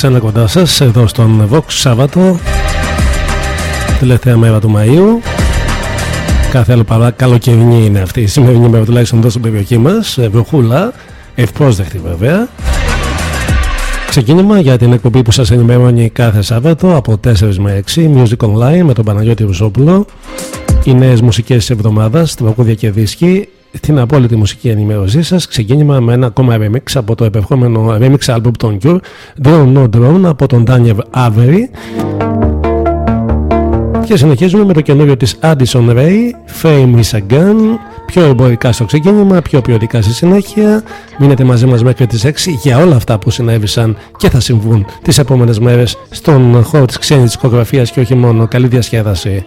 Καλησπέρα, είμαστε ξανά κοντά σας εδώ στον Vox Σάββατο, τελευταία μέρα του Μαΐου. Κάθε άλλο παρά καλοκαιρινή είναι αυτή η σημερινή μέρα, τουλάχιστον εδώ στην περιοχή μας. Βροχούλα, ευπρόσδεκτη βέβαια. Ξεκίνημα για την εκπομπή που σας ενημερώνει κάθε Σάββατο από 4 με 6 Music Online με τον Παναγιώτη Ρουζόπουλο οι νέες μουσικές της εβδομάδας, τραγούδια και δίσκοι την απόλυτη μουσική ενημέρωσή σας. Ξεκίνημα με ένα ακόμα remix από το επερχόμενο remix album των Cure, Drone No Drone από τον Daniel Avery. Και συνεχίζουμε με το καινούριο της Addison Ray, Fame is a Gun. Πιο εμπορικά στο ξεκίνημα, πιο ποιοτικά στη συνέχεια. Μείνετε μαζί μας μέχρι τις 6 για όλα αυτά που συνέβησαν και θα συμβούν τις επόμενες μέρες στον χώρο της ξένης δισκογραφίας και όχι μόνο. Καλή διασκέδαση.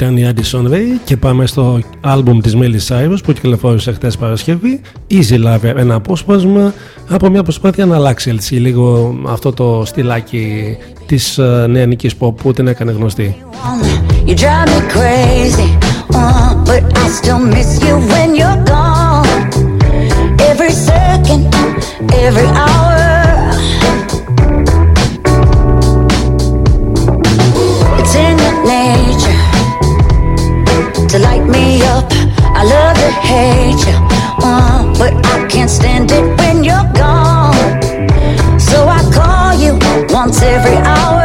Ήταν η Addison Ray και πάμε στο άλμπουμ της Miley Cyrus που κυκλοφόρησε χτες Παρασκευή. Easy Lover, ένα απόσπασμα από μια προσπάθεια να αλλάξει έτσι, λίγο αυτό το στυλάκι της uh, νεανικής pop που την έκανε γνωστή. You drive me crazy, uh, but I still miss you when you're gone. Every second, every hour hate you, uh, but I can't stand it when you're gone. So I call you once every hour.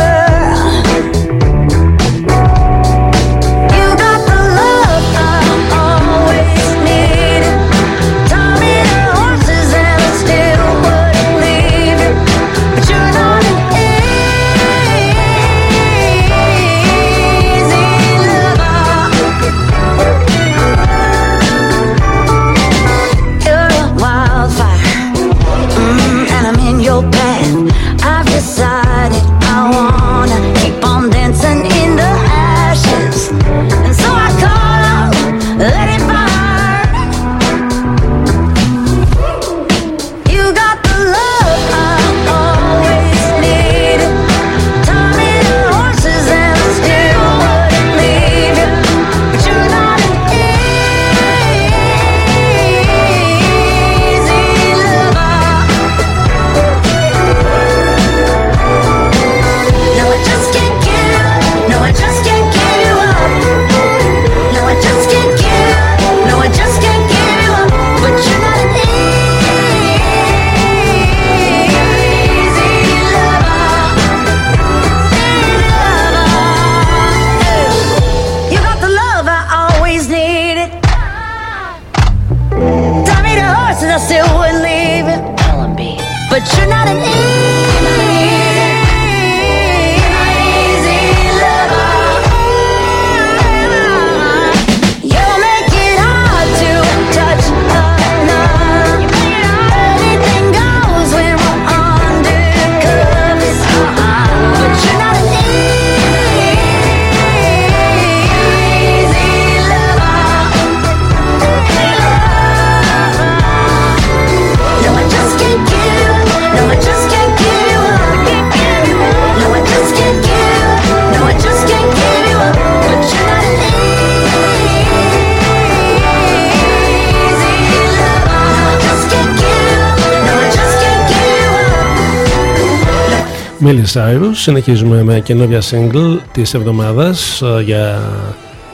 Miley Cyrus. Συνεχίζουμε με καινούργια single της εβδομάδας ε, για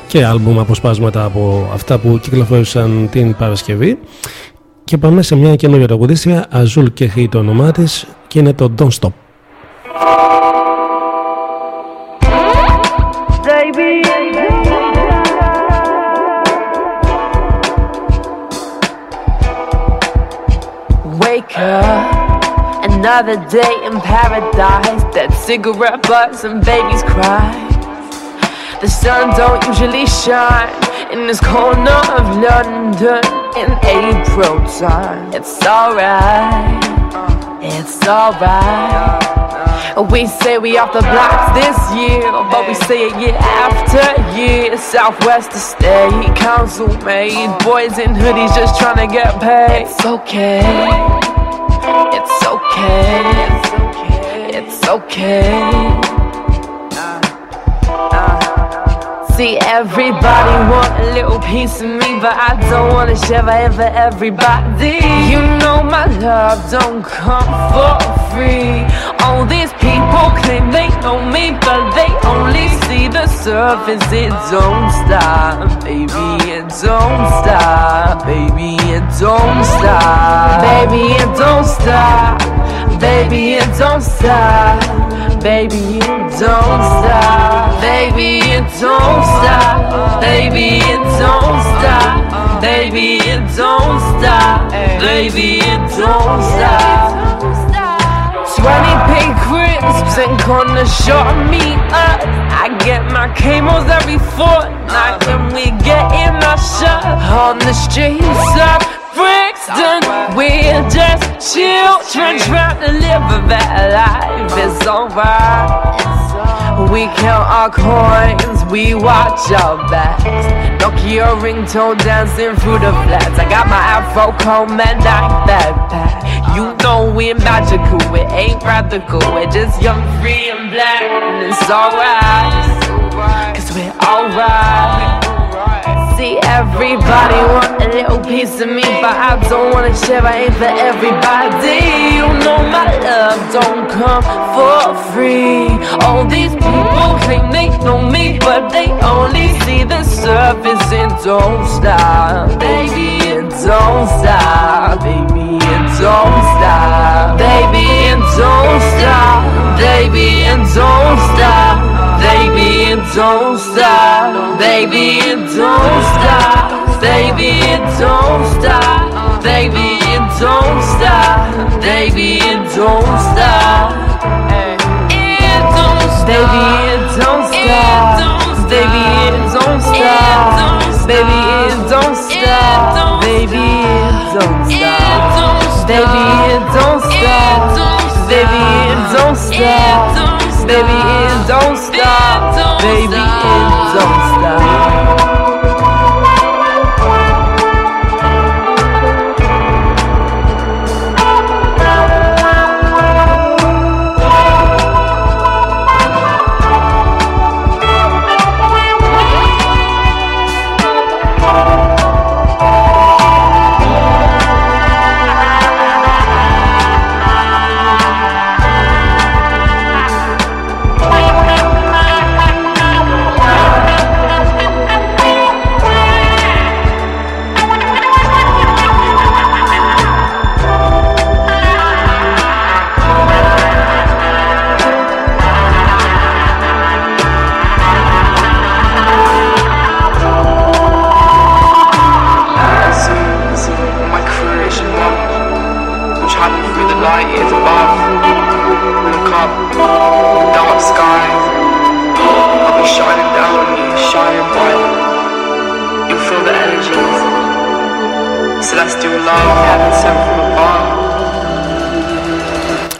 και άλμπουμ αποσπάσματα από αυτά που κυκλοφόρησαν την Παρασκευή και πάμε σε μια καινούργια τραγουδίστρια Azul και έχει το όνομά της και είναι το Don't Stop. Another day in paradise. That cigarette butts and babies cry. The sun don't usually shine in this corner of London in April time. It's alright. It's alright. We say we off the blocks this year, but we say it year after year. Southwest State Council made boys in hoodies just trying to get paid. It's okay. It's okay. It's okay. See, everybody want a little piece of me, but I don't wanna share it for everybody. You know my love don't come for free. All these people claim they know me, but they only see the surface. It don't stop, baby. It don't stop, baby. It don't stop, baby. It don't stop, baby. It don't stop, baby. It don't stop, baby. It don't stop, baby. It don't stop, baby. It don't stop, baby. It don't stop. Baby, you don't stop. 20 pink crisps and corner short me up. I get my camos every fortnight when we get in our shop on the streets Brixton. We're just children trying to live a better life. It's alright. We count our coins, we watch our backs. Nokia ringtone dancing through the flats. I got my afro comb and I backpack. You know we're magical, it ain't radical. We're just young, free, and black. And it's alright, cause we're alright. See, everybody want a little piece of me, but I don't wanna share. I ain't for everybody. You know my love don't come for free. All these people claim they know me, but they only see the surface. and don't stop, baby. It don't stop, baby. It don't stop, baby. It don't stop, baby. It don't stop baby, it don't stop, baby, it don't stop, baby, it don't stop, baby, it don't stop, baby, it don't stop. It don't stop, baby, it don't stop, baby, it don't stop, baby, it don't stop, baby, it don't stop, baby, it don't stop, baby, it don't stop. Baby, it don't stop. Baby, it don't stop.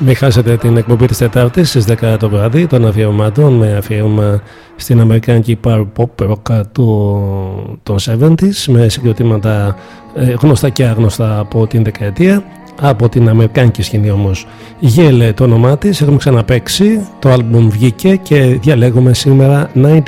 Μην χάσετε την εκπομπή της Τετάρτης στις 10 το βράδυ των αφιερωμάτων με αφιέρωμα στην Αμερικάνικη power pop rock του, των 70s με συγκροτήματα ε, γνωστά και άγνωστα από την δεκαετία. Από την Αμερικάνικη σκηνή όμως Γέλε το όνομά της. Έχουμε ξαναπέξει το άλμπουμ βγήκε και διαλέγουμε σήμερα 1967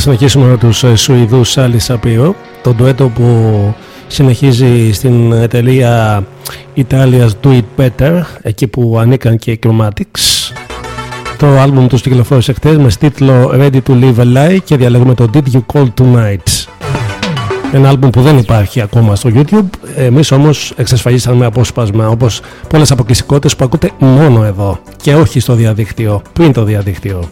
συνεχίσουμε με τους ε, Σουηδούς Σάλι Σαπίρο το ντουέτο που συνεχίζει στην εταιρεία Italia's Do It Better εκεί που ανήκαν και οι Chromatics. Το άλμπουμ τους κυκλοφόρησε χτες με τίτλο Ready to Live a Lie και διαλέγουμε το Did You Call Tonight. Ένα άλμπουμ που δεν υπάρχει ακόμα στο YouTube. Εμείς όμως εξασφαλίσαμε απόσπασμα όπως πολλές αποκλειστικότητες που ακούτε μόνο εδώ και όχι στο διαδίκτυο πριν το διαδίκτυο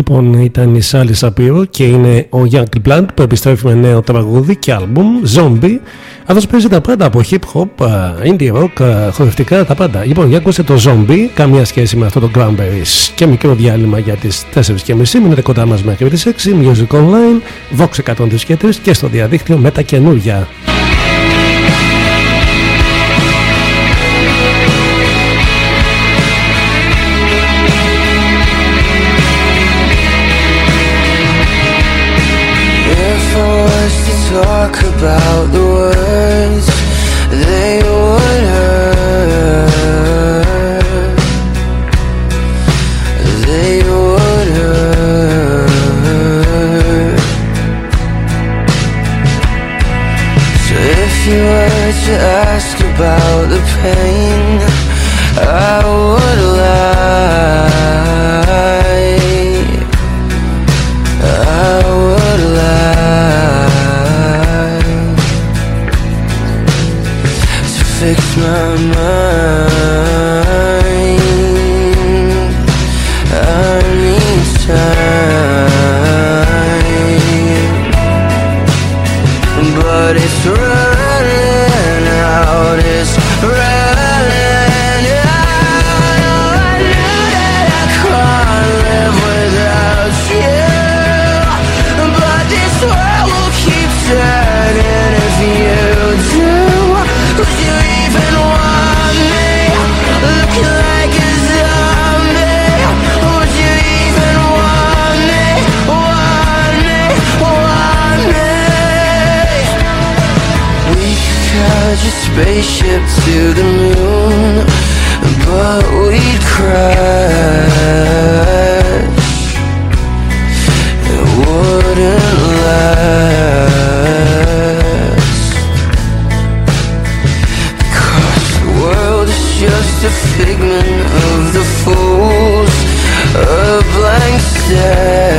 Λοιπόν, ήταν η Σάλη Σαπύρο και είναι ο Young Plant που επιστρέφει με νέο τραγούδι και άλμπουμ Zombie. Αυτός παίζει τα πάντα από hip hop, indie rock, χορευτικά τα πάντα. Λοιπόν, για ακούστε το Zombie, καμία σχέση με αυτό το Cranberries. Και μικρό διάλειμμα για τις 4.30. Μείνετε κοντά μας μέχρι τις 6. Music Online, Vox 103 και 3 και στο διαδίκτυο με τα καινούργια. Talk about the words they would hurt. They would hurt. So if you were to ask about the pain, I would lie. Fix spaceship to the moon But we'd crash. It wouldn't last. Cause the world is just a figment of the fools A blank stare.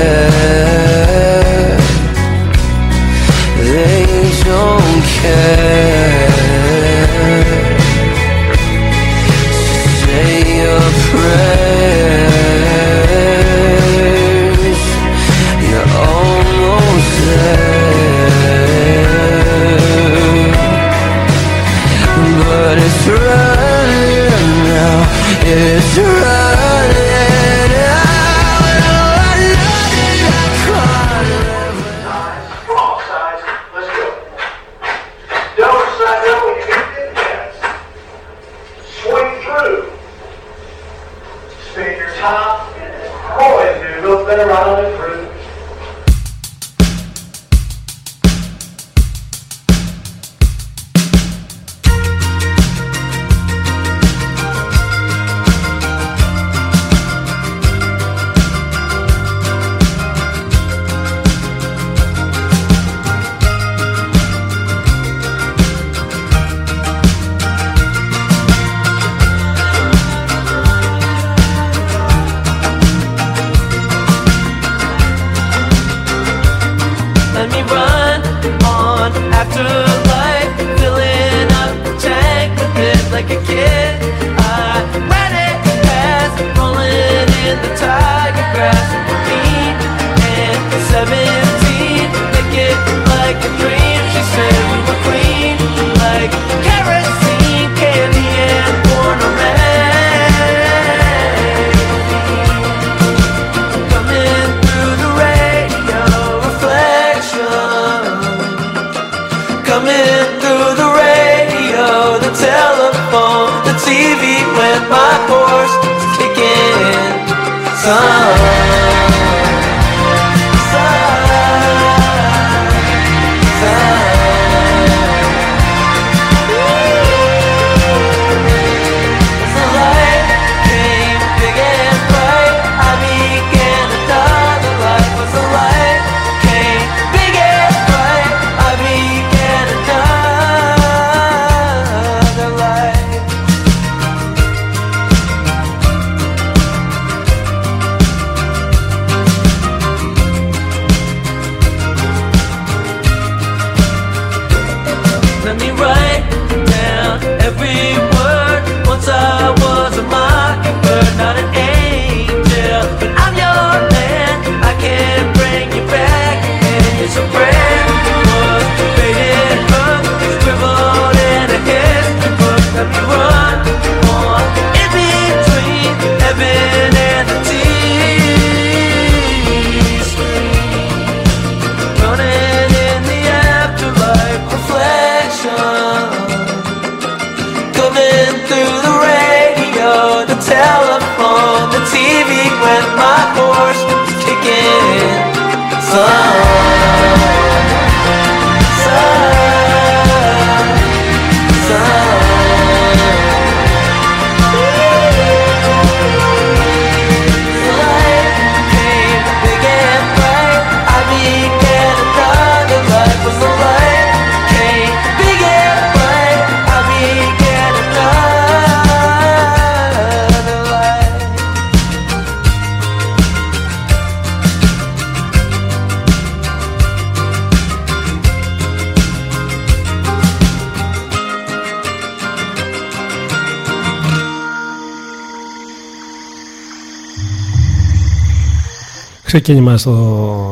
Ξεκίνημα στο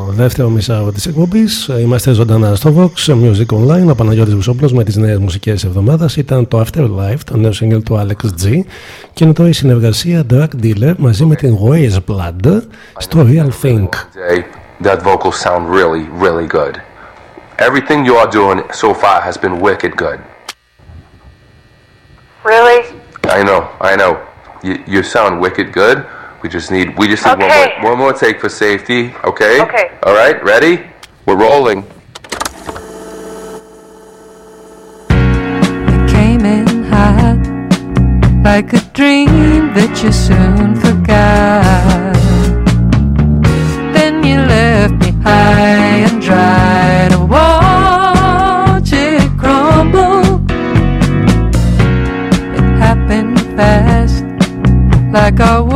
δεύτερο μισάρο της εκπομπής. Είμαστε ζωντανά στο Vox Music Online. Ο Παναγιώτης Βουσόπλος με τις νέες μουσικές εβδομάδας ήταν το Afterlife, το νέο single του Alex G. Και είναι τώρα η συνεργασία Drug Dealer μαζί με την Ways Blood στο Real Think. Day, that vocals sound really, really good. Everything you are doing so far has been wicked good. Really? I know, I know. You, you sound wicked good. We just need we just need okay. one more one more take for safety. Okay. Okay. All right. Ready? We're rolling. You came in hot, like a dream that you soon forgot. Then you left me high and dry to watch it crumble. It happened fast, like a.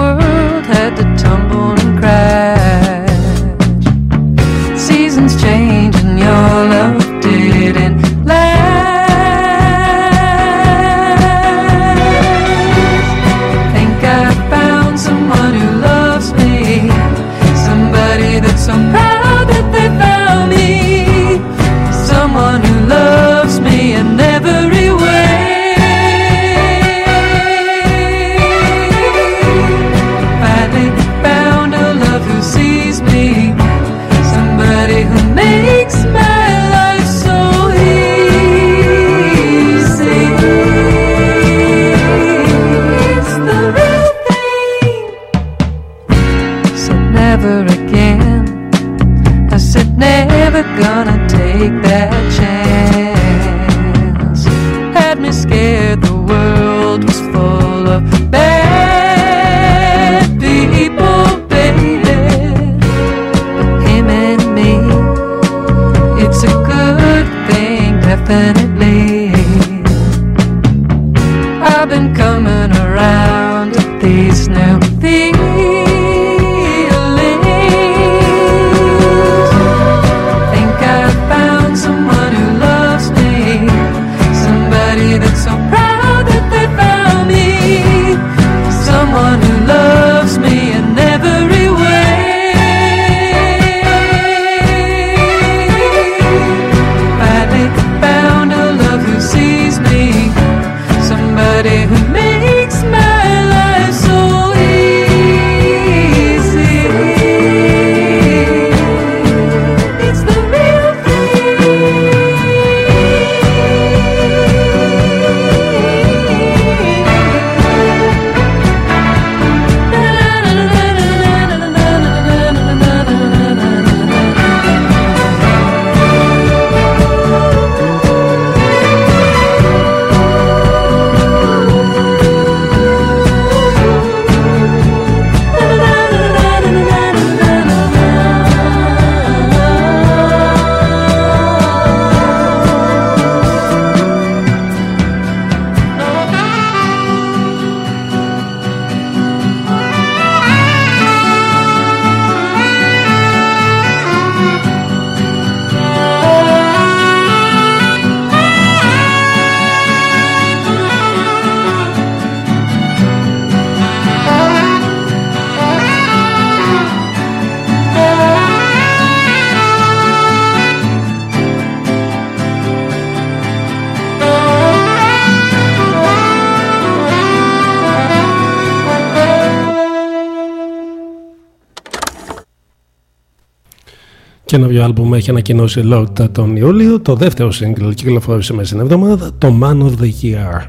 καινούριο άλμπουμ έχει ανακοινώσει Lord τον Ιούλιο. Το δεύτερο σύγκλι κυκλοφόρησε μέσα στην εβδομάδα, το Man of the Year.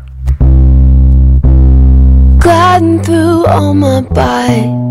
Gliding through on my bike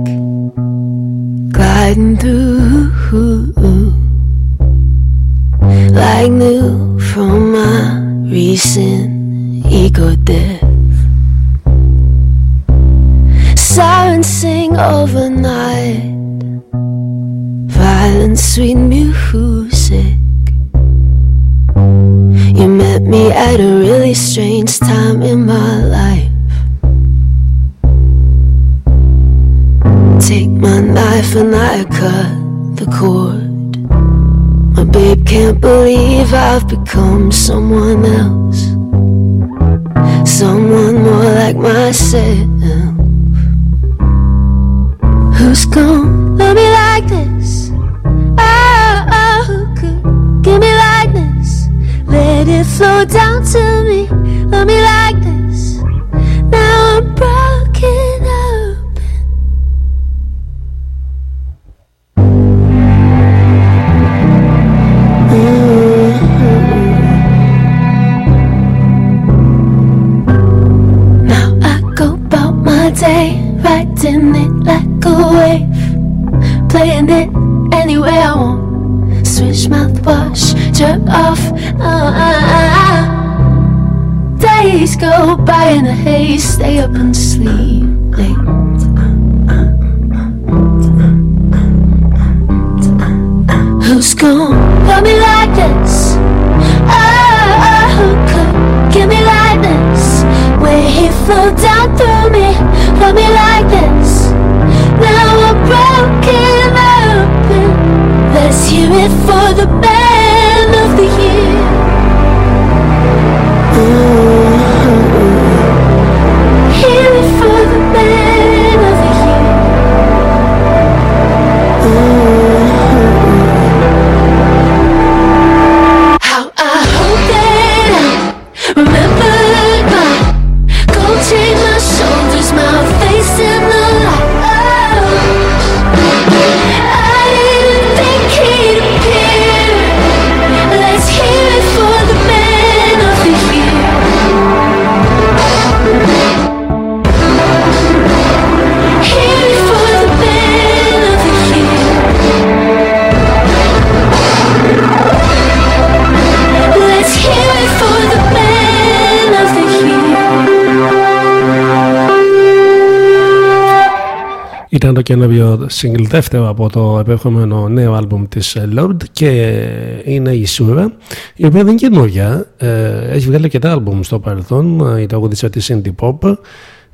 καινούριο single δεύτερο από το επερχόμενο νέο άλμπουμ της ε, Lord και είναι η Σούρα η οποία δεν είναι καινούργια ε, έχει βγάλει και τα άλμπουμ στο παρελθόν η τραγουδίστρια της Indie Pop.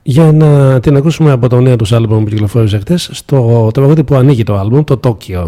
Για να την ακούσουμε από το νέο τους άλμπουμ που κυκλοφόρησε χτες στο τραγούδι που ανοίγει το άλμπουμ το Tokyo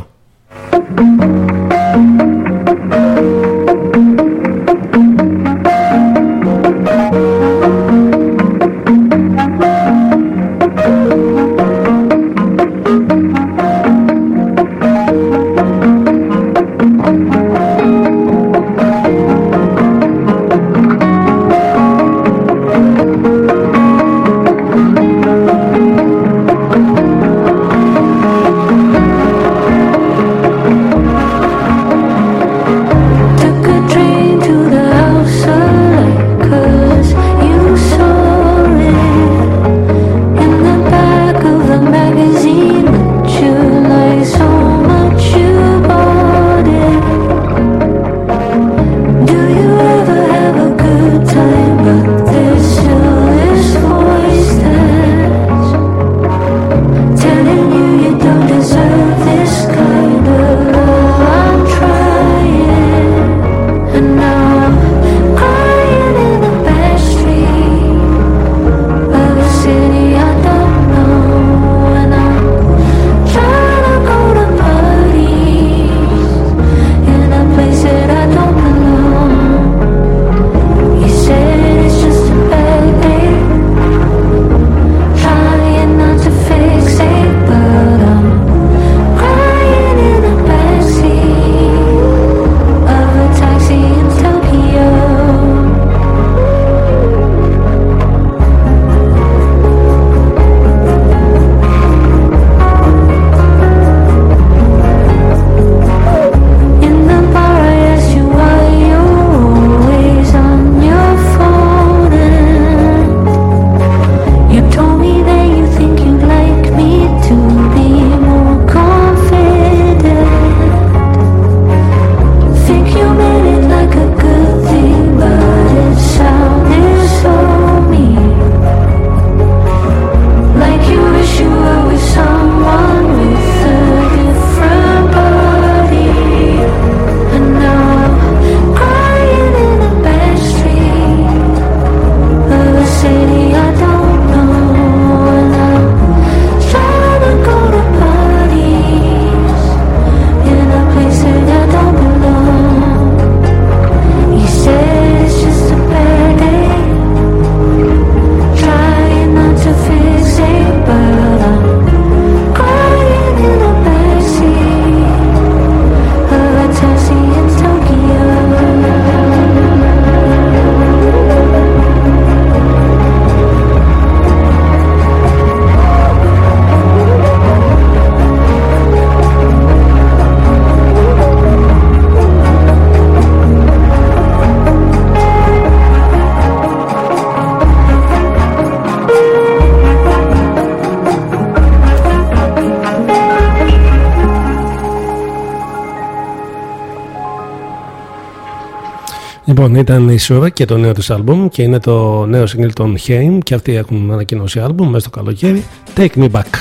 Λοιπόν, ήταν η Σούρα και το νέο του άλμπουμ και είναι το νέο single των Haim και αυτοί έχουν ανακοινώσει άλμπουμ μέσα στο καλοκαίρι. Take me back.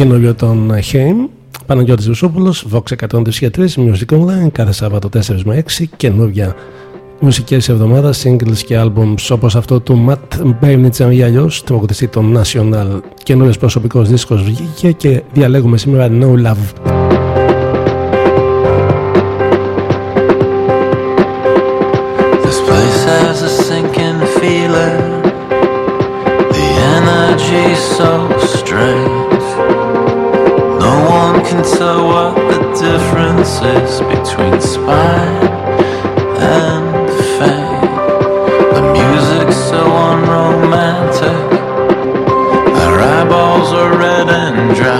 Καινούριο τον Χέιμ, Παναγιώτης Βουσόπουλος, Vox 103, Music Online, κάθε Σάββατο 4 με 6, καινούρια μουσικές εβδομάδα, singles και albums όπως αυτό του Matt Bernitz ή αλλιώς, τραγουδιστή των National, καινούριος προσωπικός δίσκος βγήκε και διαλέγουμε σήμερα No Love. so strange. One can tell what the difference is between spine and fame. The music's so unromantic. Our eyeballs are red and dry.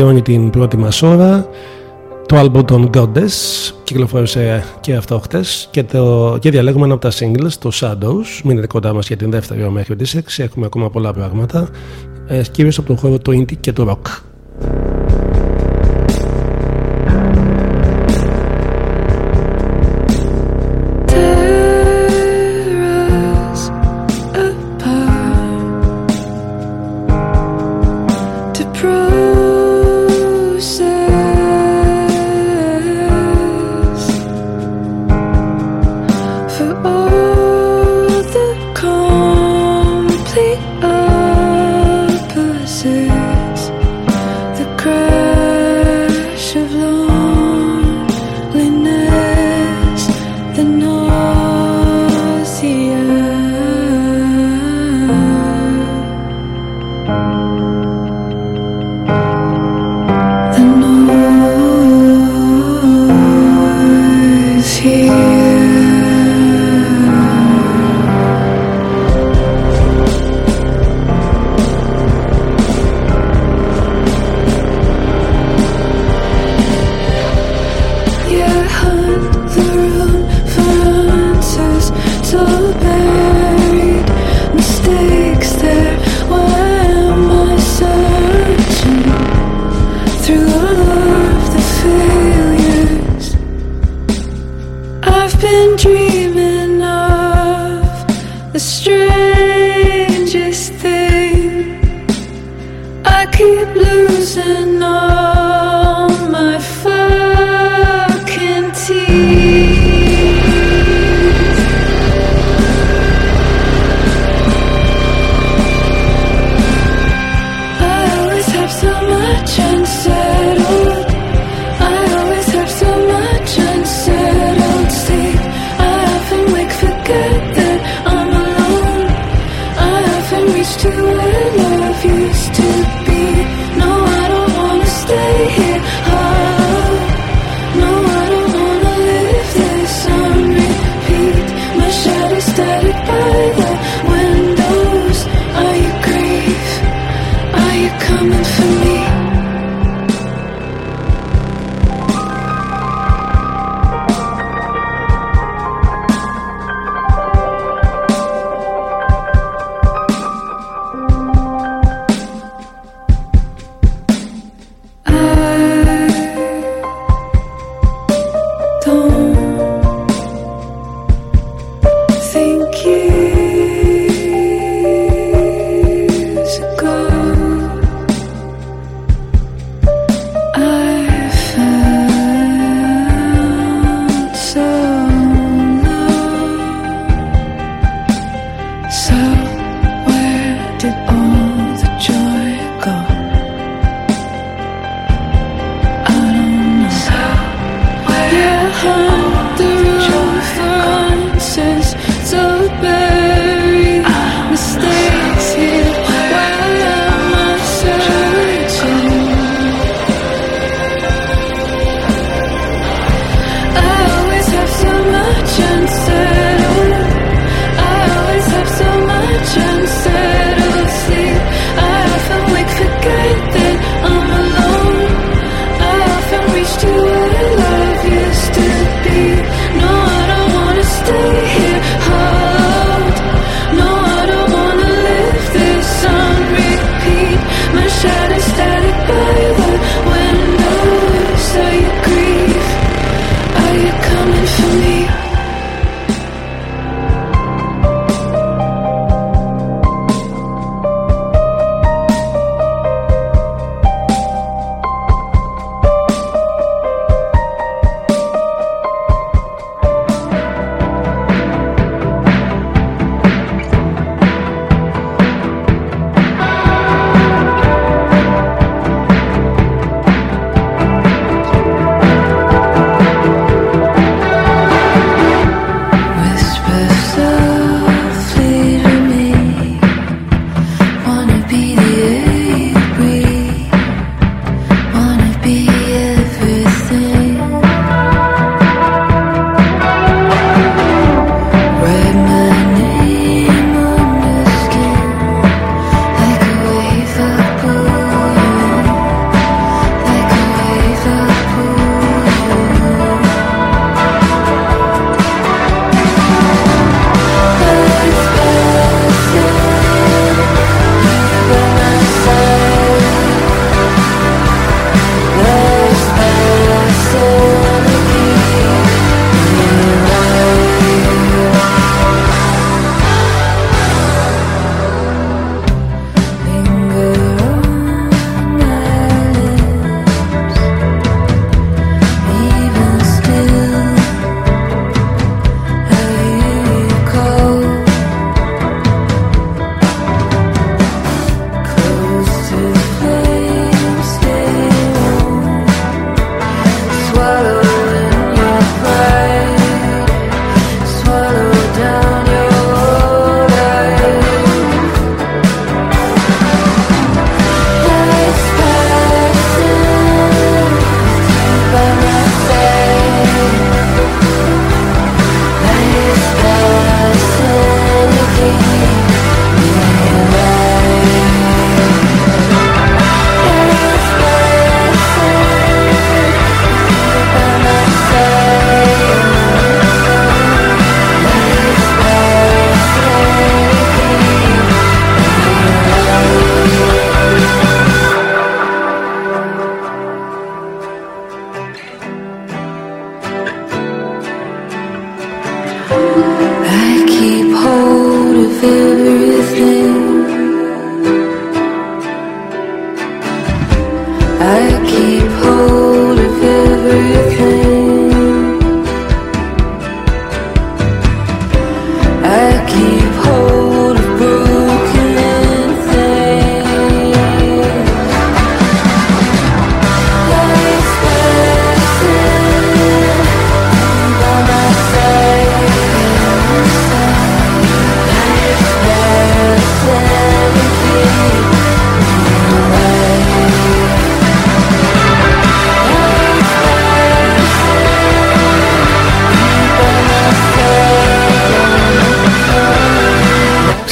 Ολοκληρώνει την πρώτη μας ώρα. Το άλμπο των Goddess κυκλοφόρησε και αυτό χτες και, το, και διαλέγουμε ένα από τα singles το Shadows. Μείνετε κοντά μας για την δεύτερη ώρα μέχρι τις 6 έχουμε ακόμα πολλά πράγματα. Ε, κυρίως από τον χώρο το indie και το rock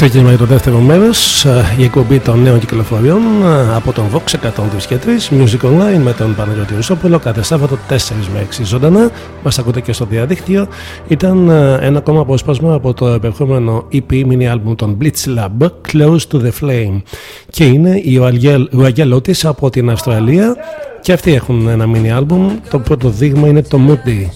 Ξεκινάμε το δεύτερο μέρος. Ε, η εκπομπή των νέων κυκλοφοριών ε, από τον Vox 103 και 3 Music Online με τον Παναγιώτη Ρουσόπουλο κάθε Σάββατο 4 με 6 ζωντανά. Μας ακούτε και στο διαδίκτυο. Ήταν ε, ένα ακόμα απόσπασμα από το επερχόμενο EP mini album των Blitz Lab Close to the Flame. Και είναι η Ουαγγελότη από την Αυστραλία. Και αυτοί έχουν ένα mini album. Το πρώτο δείγμα είναι το Moody.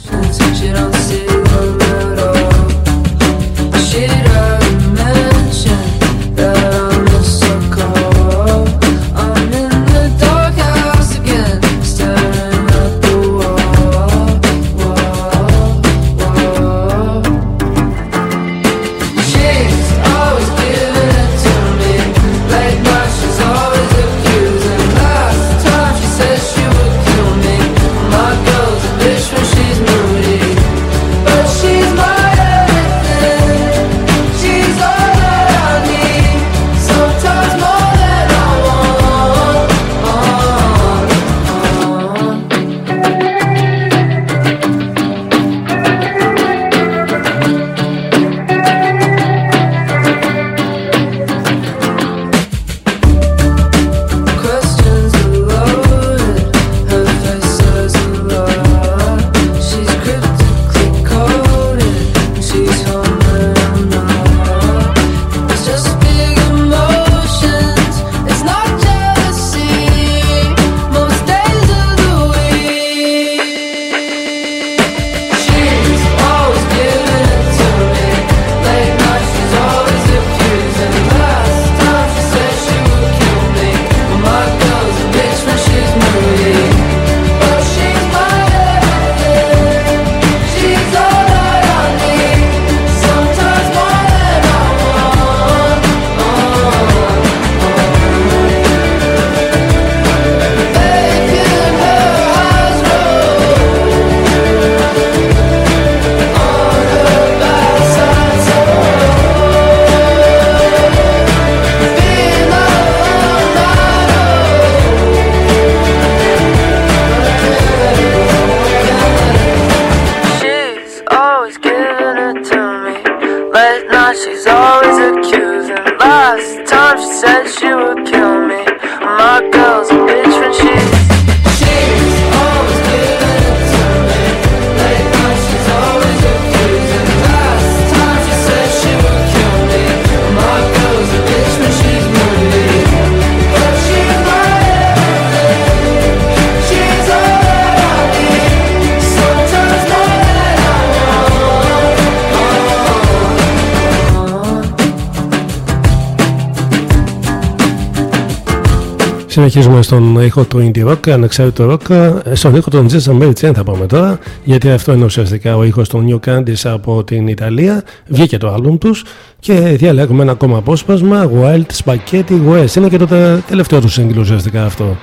Συνεχίζουμε στον ήχο του Indie Rock, ανεξάρτητο rock, στον ήχο των Jason Mary θα πάμε τώρα, γιατί αυτό είναι ουσιαστικά ο ήχος των New Candies από την Ιταλία, βγήκε το άλμπουμ τους και διαλέγουμε ένα ακόμα απόσπασμα, Wild Spaghetti West, είναι και το τελευταίο του σύγκρου ουσιαστικά αυτό.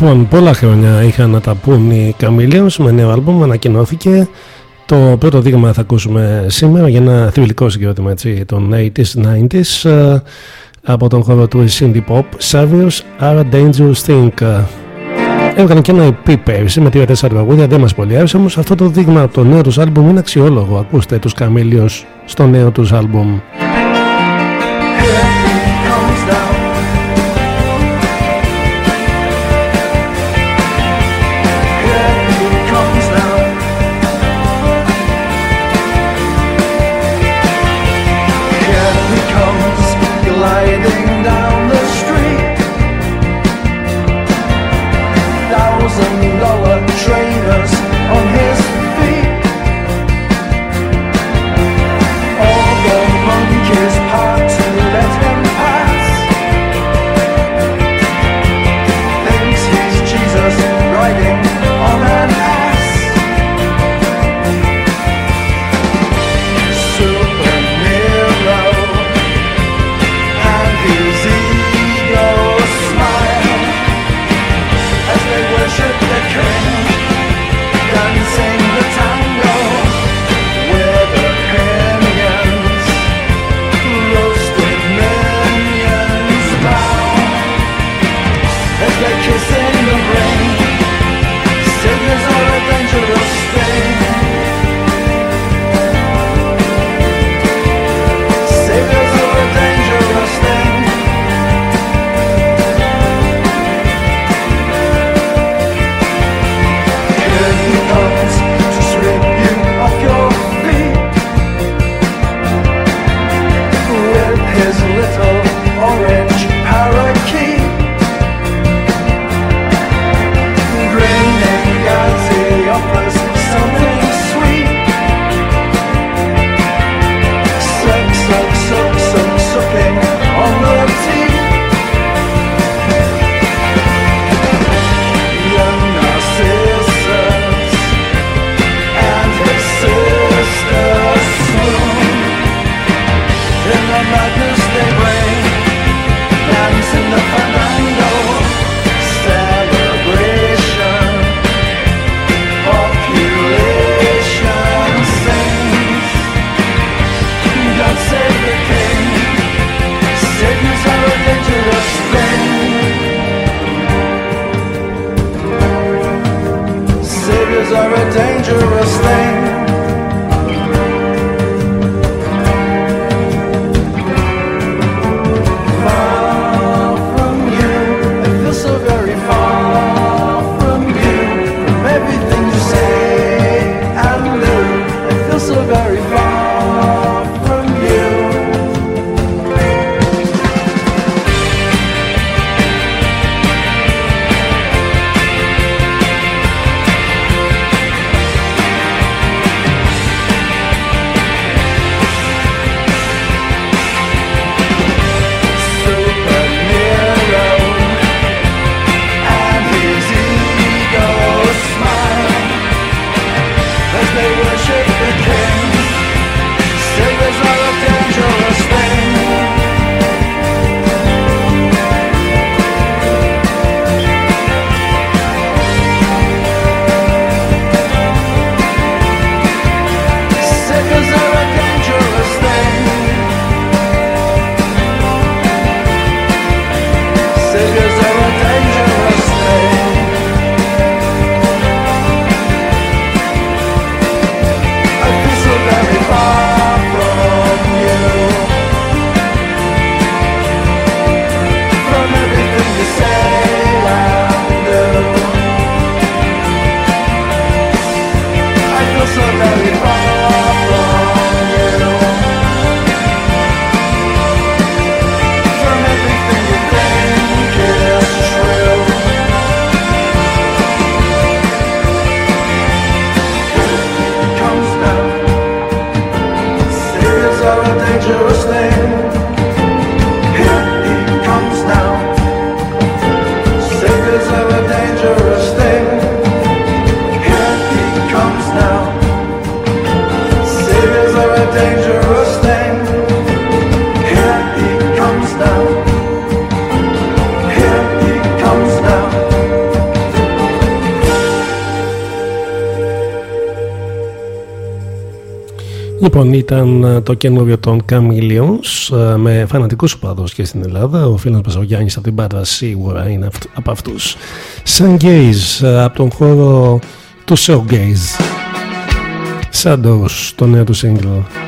Λοιπόν, πολλά χρόνια είχαν να τα πούν οι Chameleons με νέο άλμπουμ, ανακοινώθηκε. Το πρώτο δείγμα θα ακούσουμε σήμερα για ένα θρηλυκό συγκρότημα έτσι, των 80s, 90s ε, από τον χώρο του Cindy Pop, Saviors Are a Dangerous Thing. Έβγαλαν και ένα EP πέρυσι με 3-4 τραγούδια, δεν μας πολύ άρεσε όμως αυτό το δείγμα από το νέο τους άλμπουμ είναι αξιόλογο. Ακούστε τους Chameleons στο νέο τους άλμπουμ. Ήταν ε, το καινούριο των Chameleons ε, με φανατικούς οπαδούς και στην Ελλάδα. Ο φίλος μας ο Γιάννης από την Πάτα σίγουρα είναι από αυτούς. Σαν Gaze ε, από τον χώρο του Showgaze. Shadows, το νέο του single.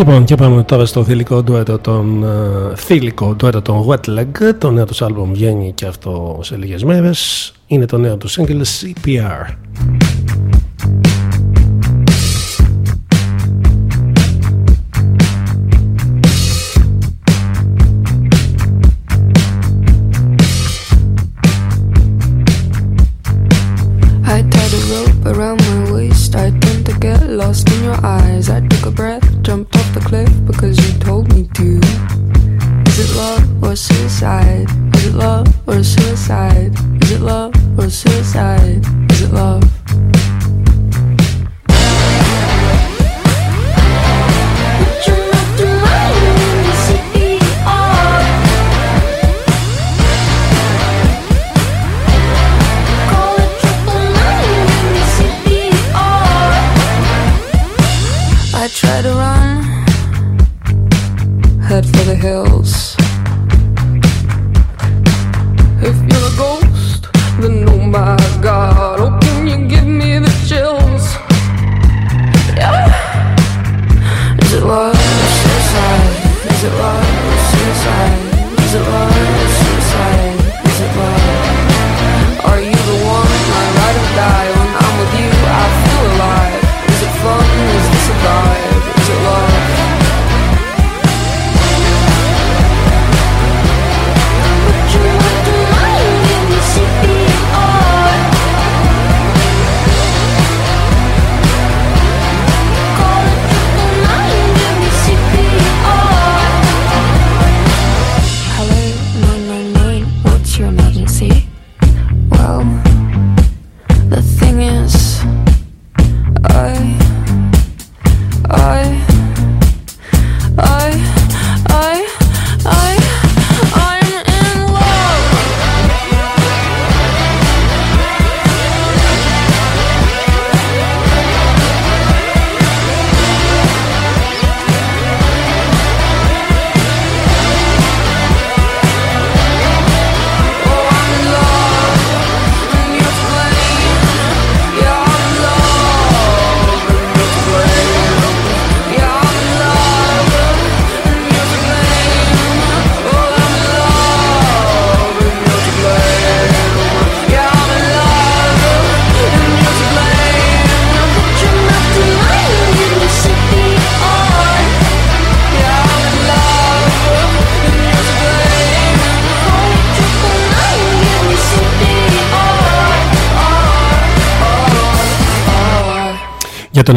Λοιπόν, και πάμε τώρα στο θηλυκό ντουέτο των, uh, θηλυκό ντουέτο των Wet Leg. Το νέο τους άλμπουμ βγαίνει και αυτό σε λίγες μέρες. Είναι το νέο τους single CPR. City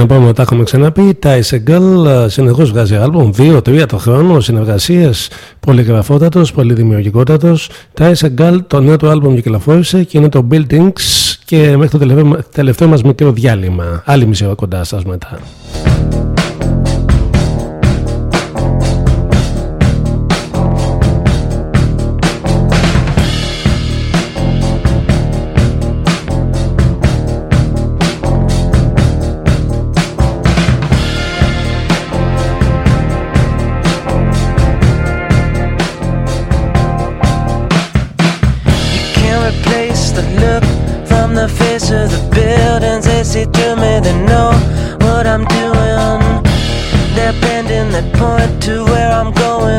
επαναλαμβάνουμε, τα έχουμε ξαναπεί. Τα Ισεγκάλ συνεχώς βγάζει άλμπουμ δύο-τρία το χρόνο, συνεργασίες, πολύ δημιουργικότατος. Τα Ισεγκάλ, το νέο του άλμπουμ κυκλοφόρησε και είναι το Buildings και μέχρι το τελευταίο, τελευταίο μας μικρό διάλειμμα. Άλλη μισή ώρα κοντά σας μετά.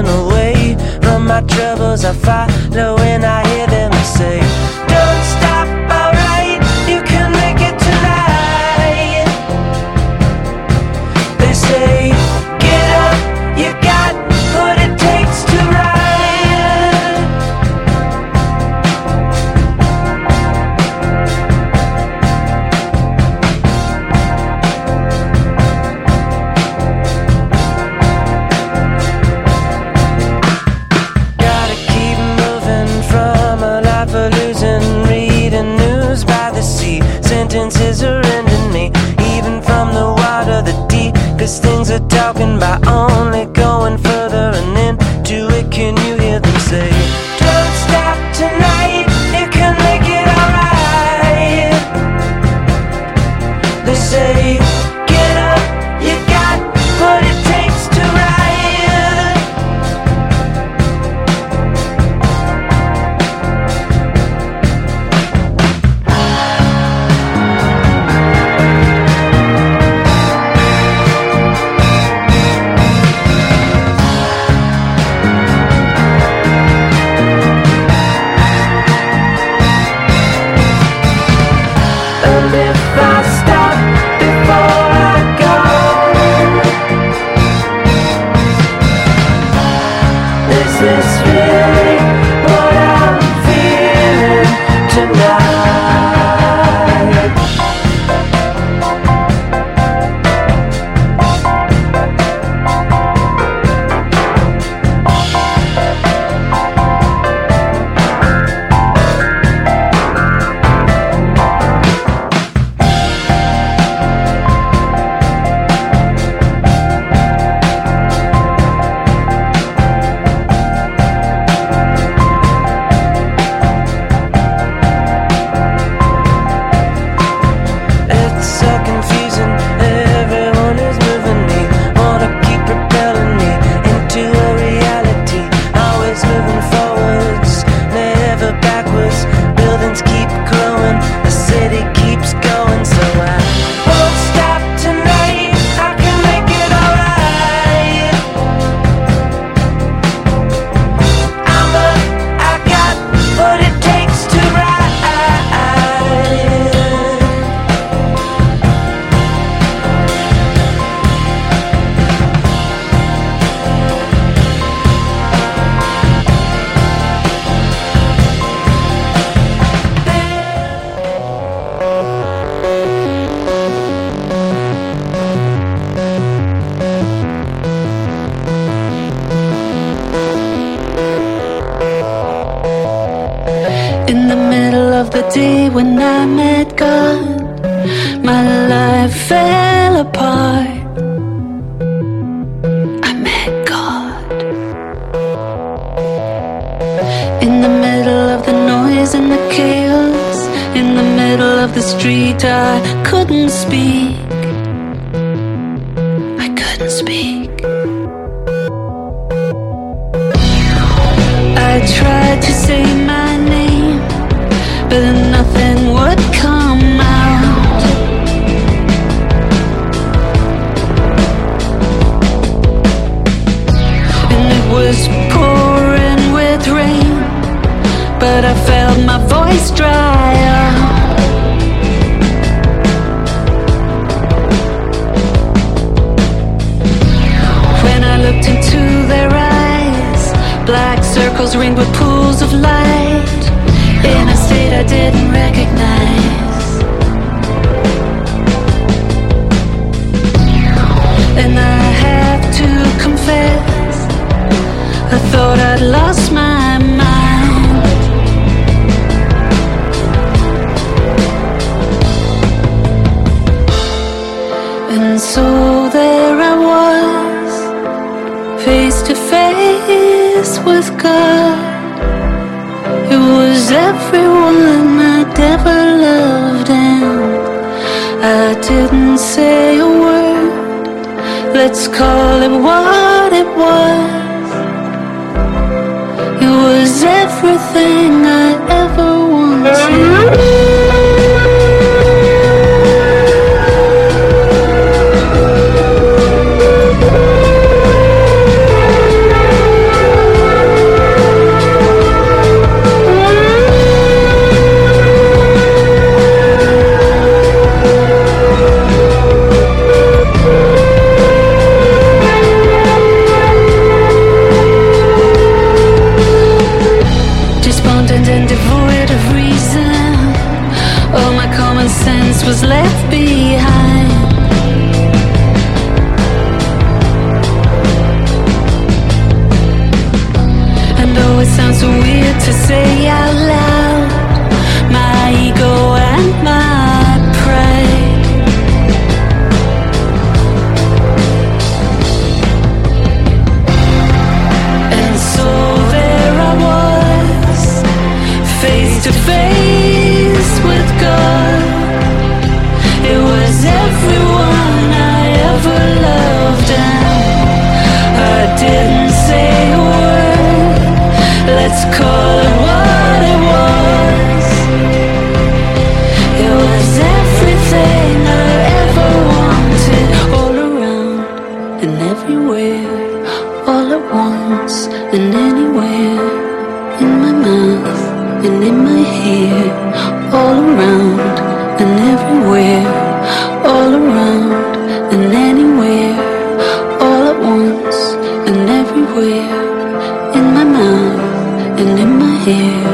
away. From my troubles I follow and I hear In the middle of the noise and the chaos, in the middle of the street, I couldn't speak. always drier. Uh. When I looked into their eyes, black circles ringed with pools of light in a state I didn't recognize. And I have to confess, I thought I'd lost my. say a word. Let's call it what it was. It was everything I and in my hair,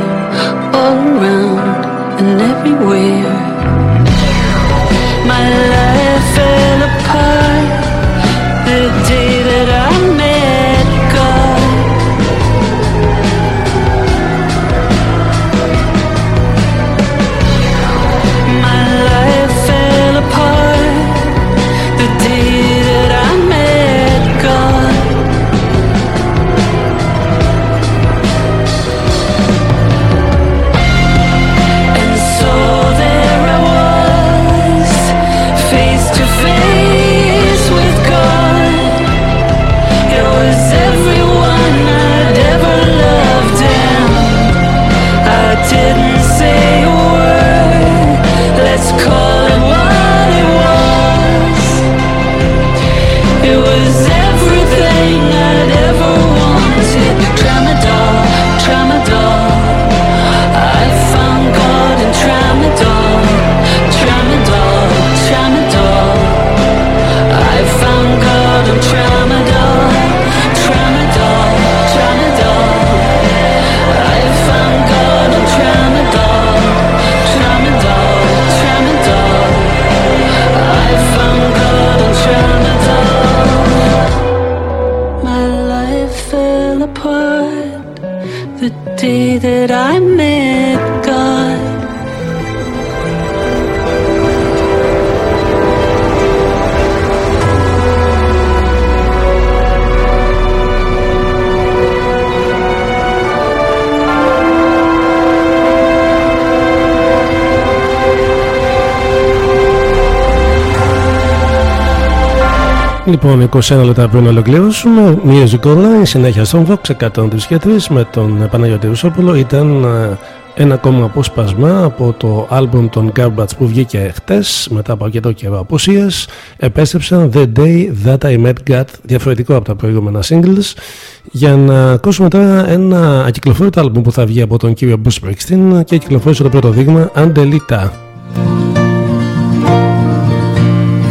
all around and everywhere. My life. Λοιπόν, 21 λεπτά πριν ολοκληρώσουμε, Music Online, συνέχεια στον Vox 103 και 3 με τον Παναγιώτη Ρουσόπουλο. Ήταν ε, ένα ακόμα απόσπασμα από το άλμπουμ των Garbage που βγήκε χτες μετά από αρκετό καιρό αποσίας. Επέστρεψαν The Day That I Met God, διαφορετικό από τα προηγούμενα singles, για να ακούσουμε τώρα ένα ακυκλοφόρητο άλμπουμ που θα βγει από τον κύριο Bruce Springsteen και κυκλοφόρησε το πρώτο δείγμα Andelita.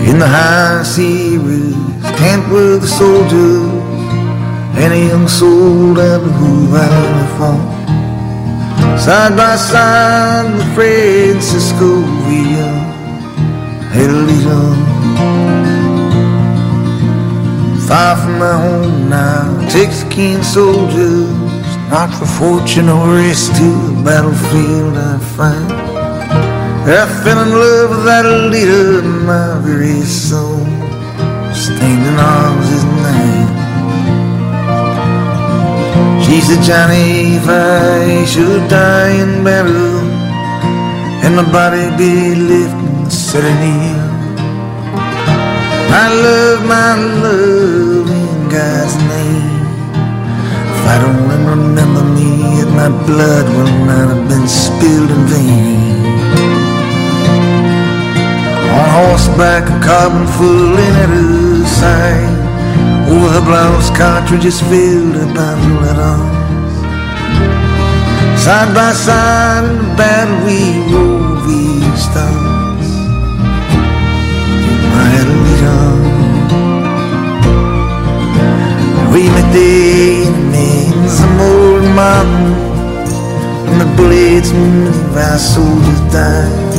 In the high sea breeze, camp with the soldiers, and a young soldier who ran the phone. Side by side with Francisco Villa, Adelita. Far from my home now, Texican soldiers, not for fortune or rest to the battlefield I find. I fell in love with that leader in my very soul. Stained in arms his name. She said, Johnny, if I should die in battle, and my body be in the Serenity, my love, my love in God's name. If I don't remember me, my blood will not have been spilled in vain. On horseback, a carbon full in at side. Over her blouse, cartridges filled her bundle at arms. Side by side in the battle, we rode these stars. My Adelita. We met the enemy in some old mountain, and the bullets move our soldiers died.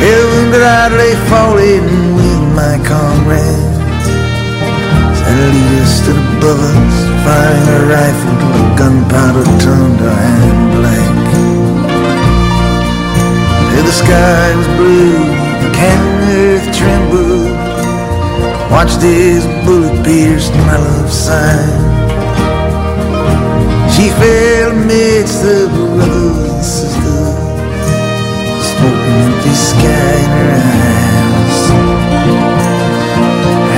Heaven lay falling my comrades. Adelita stood above us, firing a rifle till the gunpowder turned her hand black. Till the sky was blue, the canyon earth trembled. Watched his bullet pierce my love side. She fell amidst the brothers and sisters smoking empty sky in her eyes.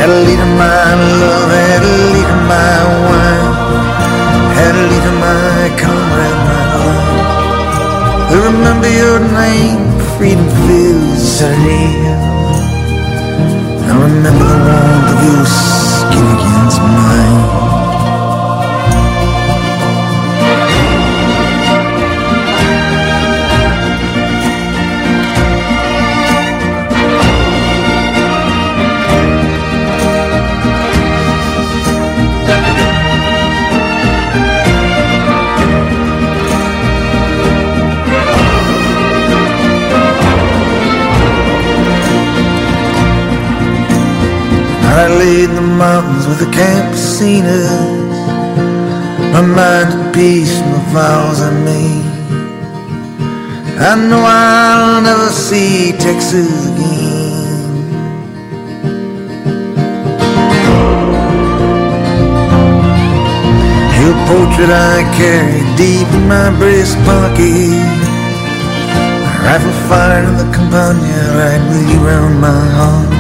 Adelita, my love, Adelita, my wine, Adelita, my comrade, my love. I remember your name, freedom fills Saturday. I remember the warmth of your skin against mine. Mountains with the campesinas, my mind at peace, my vows I made. I know I'll never see Texas again. Your portrait I carry deep in my breast pocket. Rifle fired in the campagna right with you round my heart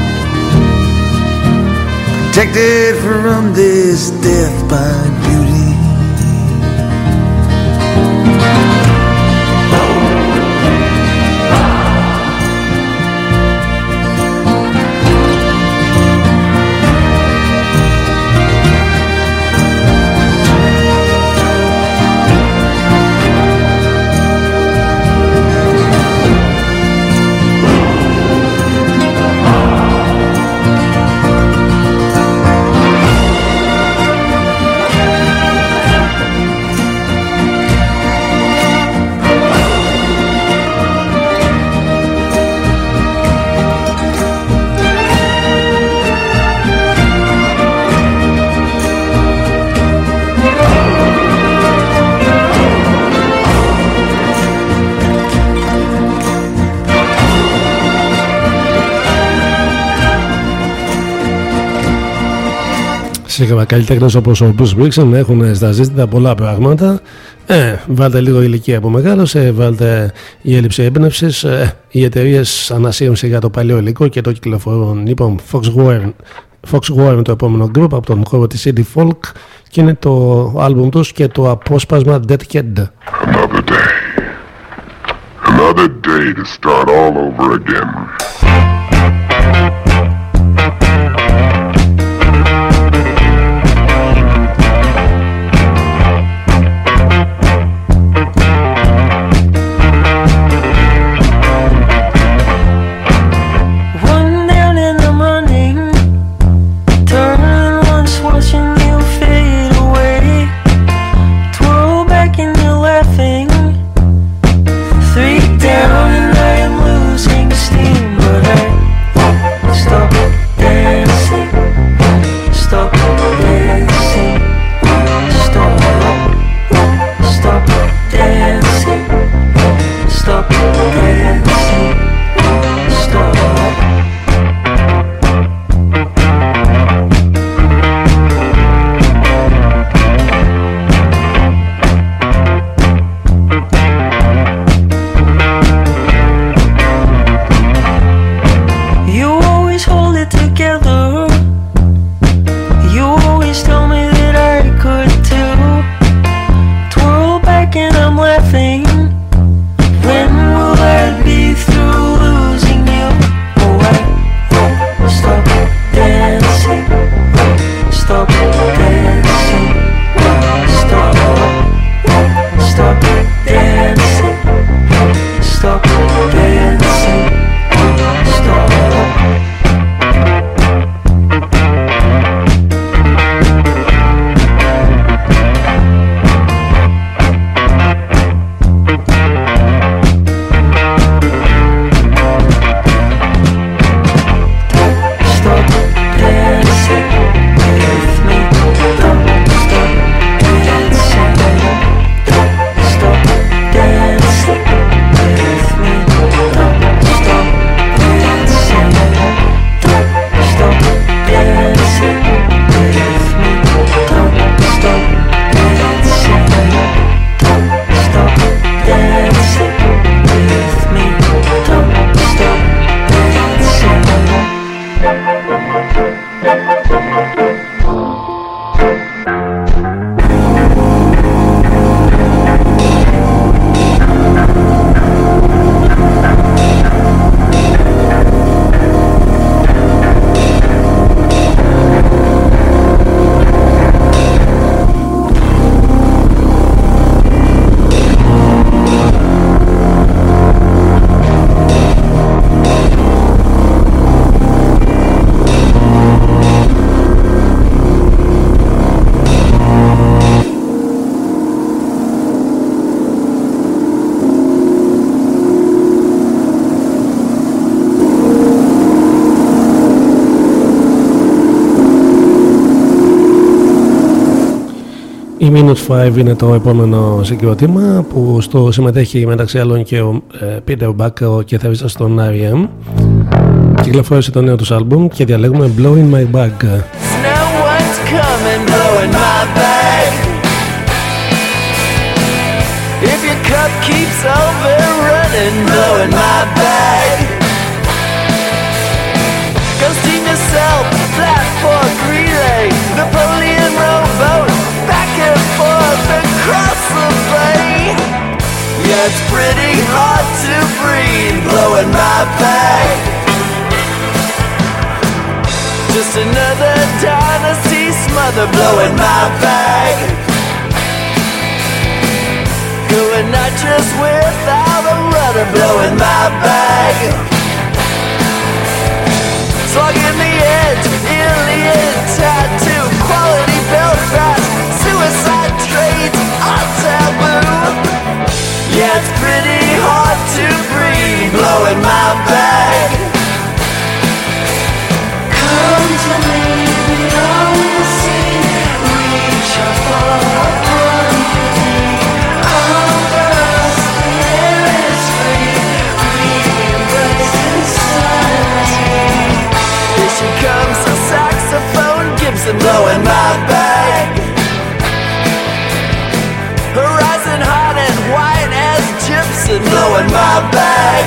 protected from this death by beauty. Σίγουρα καλλιτέχνε όπως ο Bruce Springsteen έχουν στα ζήτητα πολλά πράγματα. Ε, βάλτε λίγο ηλικία που μεγάλωσε, βάλτε η έλλειψη έμπνευσης. Ε, οι εταιρείες ανασύουν σιγά το παλιό υλικό και το κυκλοφορούν. Λοιπόν, Foxware Fox War είναι το επόμενο group από τον χώρο της Indie Folk και είναι το άλμπουμ τους και το απόσπασμα Dead Kid. Another day. Another day to start all over again. Minus 5 είναι το επόμενο συγκρότημα που στο συμμετέχει μεταξύ άλλων και ο ε, Peter Buck ο κιθαρίστας στον R.E.M. Κυκλοφόρησε το νέο τους άλμπουμ και διαλέγουμε Blowing My Bag. Now what's coming, blowing my back? If your cup keeps overrunning, blowing my back. It's pretty hard to breathe, blowing my back. Just another dynasty smother blowing my bag. Going nitrous without a rudder blowing my bag. Slug to breathe blowing my my bag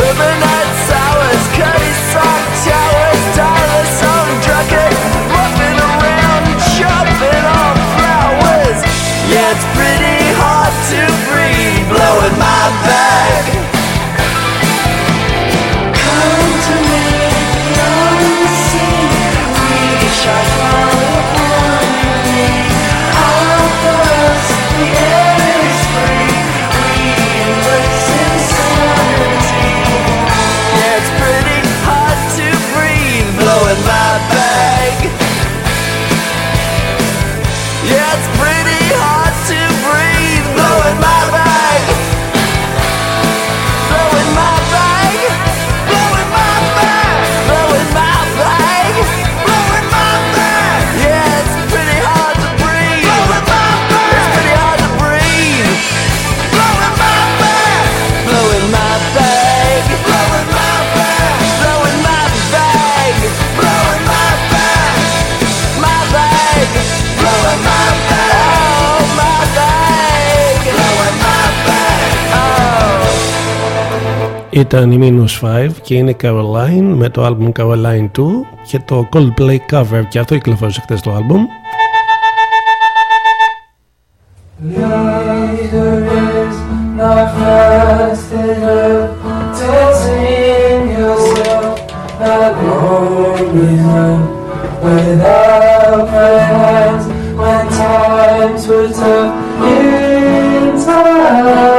Overnight sours, curry sock towers Tireless on drugging, roughing around Chopping off flowers. Yeah, it's pretty hard to breathe Blowing my bag Come to me on the sea We can Ήταν η Minus 5 και είναι Caroline με το album Caroline 2 και το Coldplay cover και αυτό κυκλοφόρησε χτες το album. Without my hands, when times were tough in time.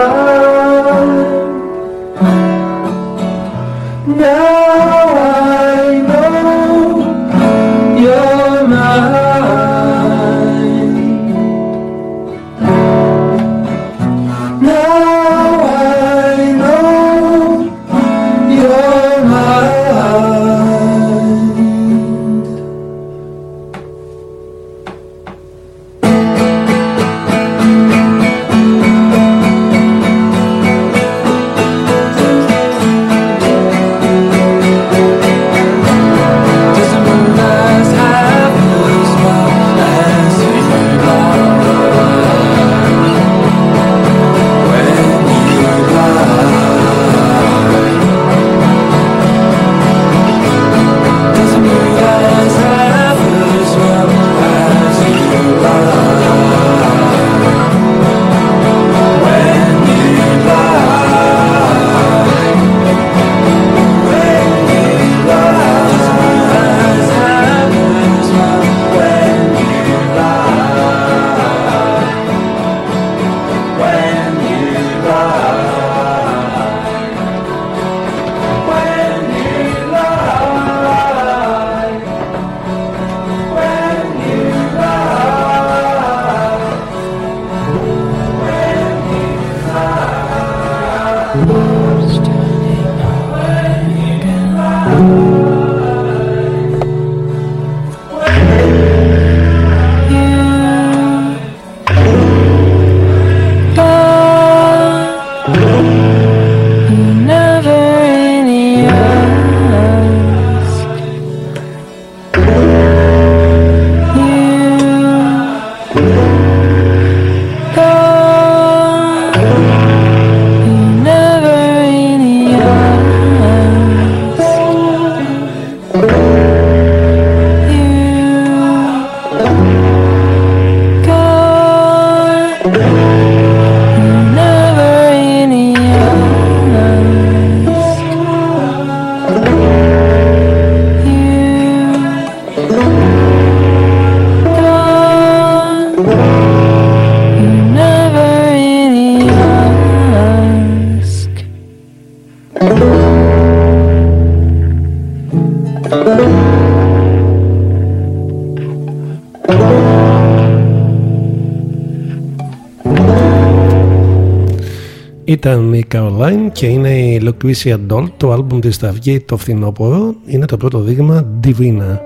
Ήταν η Caroline και είναι η Lucretia Doll. Το άλμπουμ της θα βγει το φθινόπωρο. Είναι το πρώτο δείγμα Divina.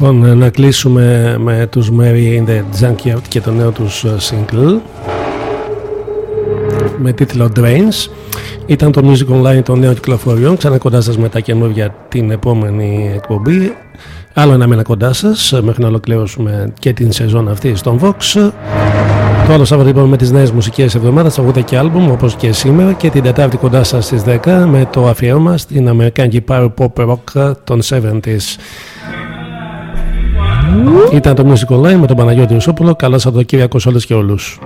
Λοιπόν, να κλείσουμε με τους Mary in the Junkyard και το νέο τους ε, single με τίτλο Drains. Ήταν το Music Online των νέων κυκλοφοριών. Ξανά κοντά σας με τα καινούργια την επόμενη εκπομπή. Άλλο ένα μήνα κοντά σας μέχρι να ολοκληρώσουμε και την σεζόν αυτή στον Vox. Το άλλο Σάββατο λοιπόν με τις νέες μουσικές εβδομάδες, τραγούδια και άλμπουμ όπως και σήμερα και την Τετάρτη κοντά σας στις 10 με το αφιέρωμα στην Αμερικάνικη Power Pop Rock των 70s. Ήταν το Music Online με τον Παναγιώτη Ρουσόπουλο. Καλά Σαββατοκύριακο σε όλες και όλους.